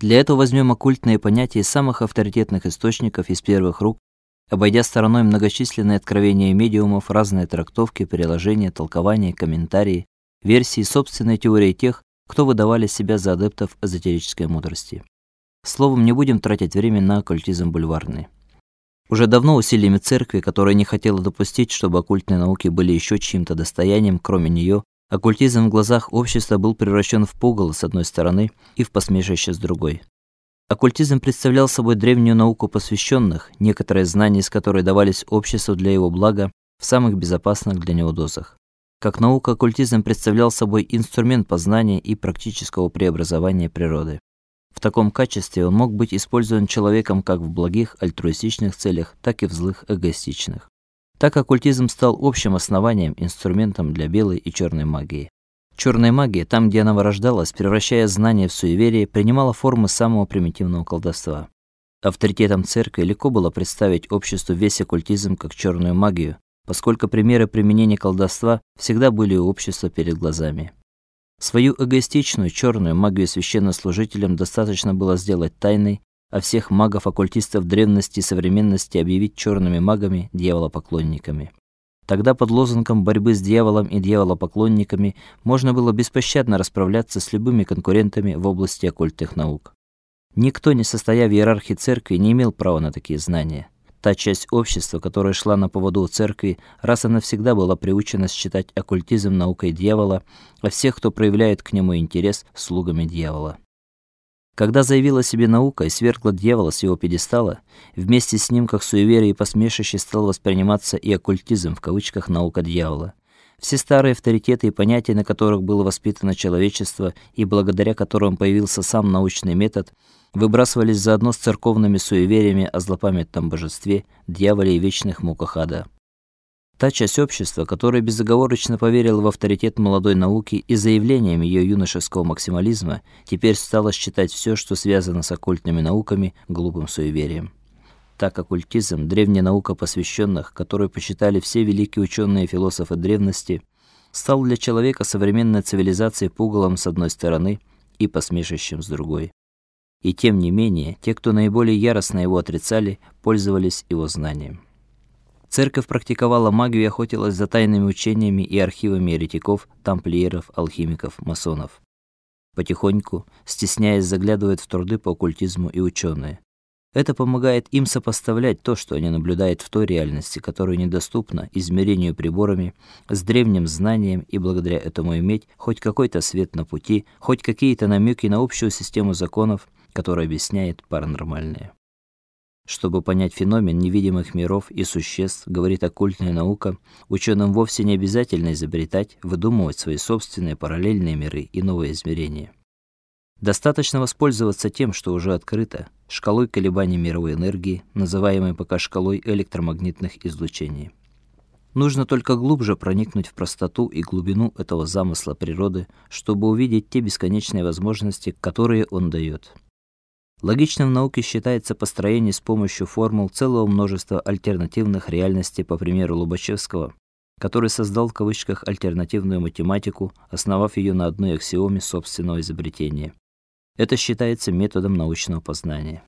Для этого возьмем оккультные понятия из самых авторитетных источников из первых рук, обойдя стороной многочисленные откровения медиумов, разные трактовки, переложения, толкования, комментарии, версии, собственной теории тех, кто выдавали себя за адептов эзотерической мудрости. Словом, не будем тратить время на оккультизм бульварный. Уже давно усилиями церкви, которая не хотела допустить, чтобы оккультные науки были еще чьим-то достоянием, кроме нее, оккультизм в глазах общества был превращен в пугало с одной стороны и в посмешище с другой. Оккультизм представлял собой древнюю науку посвященных, некоторые знания из которой давались обществу для его блага в самых безопасных для него дозах. Как наука, оккультизм представлял собой инструмент познания и практического преобразования природы. В таком качестве он мог быть использован человеком как в благих альтруистичных целях, так и в злых эгоистичных. Так оккультизм стал общим основанием, инструментом для белой и черной магии. Черная магия, там, где она вырождалась, превращая знания в суеверие, принимала формы самого примитивного колдовства. Авторитетом церкви легко было представить обществу весь оккультизм как черную магию, поскольку примеры применения колдовства всегда были у общества перед глазами. Свою эгоистичную черную магию священнослужителям достаточно было сделать тайной, а всех магов-оккультистов древности и современности объявить черными магами, дьяволопоклонниками. Тогда под лозунгом борьбы с дьяволом и дьяволопоклонниками можно было беспощадно расправляться с любыми конкурентами в области оккультных наук. Никто, не состоя в иерархии церкви, не имел права на такие знания. Та часть общества, которая шла на поводу у церкви, раз и навсегда была приучена считать оккультизм наукой дьявола, а всех, кто проявляет к нему интерес, слугами дьявола. Когда заявила себе наука и свергла дьявола с его пьедестала, вместе с ним, как суеверие и посмешище, стал восприниматься и оккультизм в кавычках наука дьявола. Все старые авторитеты и понятия, на которых было воспитано человечество и благодаря которым появился сам научный метод, выбрасывались заодно с церковными суевериями о злопамятном божестве, дьяволе и вечных муках ада. Та часть общества, которая безоговорочно поверила в авторитет молодой науки и заявлением ее юношеского максимализма, теперь стала считать все, что связано с оккультными науками, глупым суеверием. Так оккультизм, древняя наука посвященных, которую почитали все великие ученые и философы древности, стал для человека современной цивилизации пугалом с одной стороны и посмешищем с другой. И тем не менее, те, кто наиболее яростно его отрицали, пользовались его знанием. Церковь практиковала магию и охотилась за тайными учениями и архивами еретиков, тамплиеров, алхимиков, масонов. Потихоньку, стесняясь, заглядывают в труды по оккультизму и ученые. Это помогает им сопоставлять то, что они наблюдают в той реальности, которая недоступна измерению приборами, с древним знанием и благодаря этому иметь хоть какой-то свет на пути, хоть какие-то намеки на общую систему законов, которая объясняет паранормальное. Чтобы понять феномен невидимых миров и существ, говорит оккультная наука, ученым вовсе не обязательно изобретать, выдумывать свои собственные параллельные миры и новые измерения. Достаточно воспользоваться тем, что уже открыто, шкалой колебаний мировой энергии, называемой пока шкалой электромагнитных излучений. Нужно только глубже проникнуть в простоту и глубину этого замысла природы, чтобы увидеть те бесконечные возможности, которые он дает. Логичным в науке считается построение с помощью формул целого множества альтернативных реальностей, по примеру Лобачевского, который создал в кавычках альтернативную математику, основав ее на одной аксиоме собственного изобретения. Это считается методом научного познания.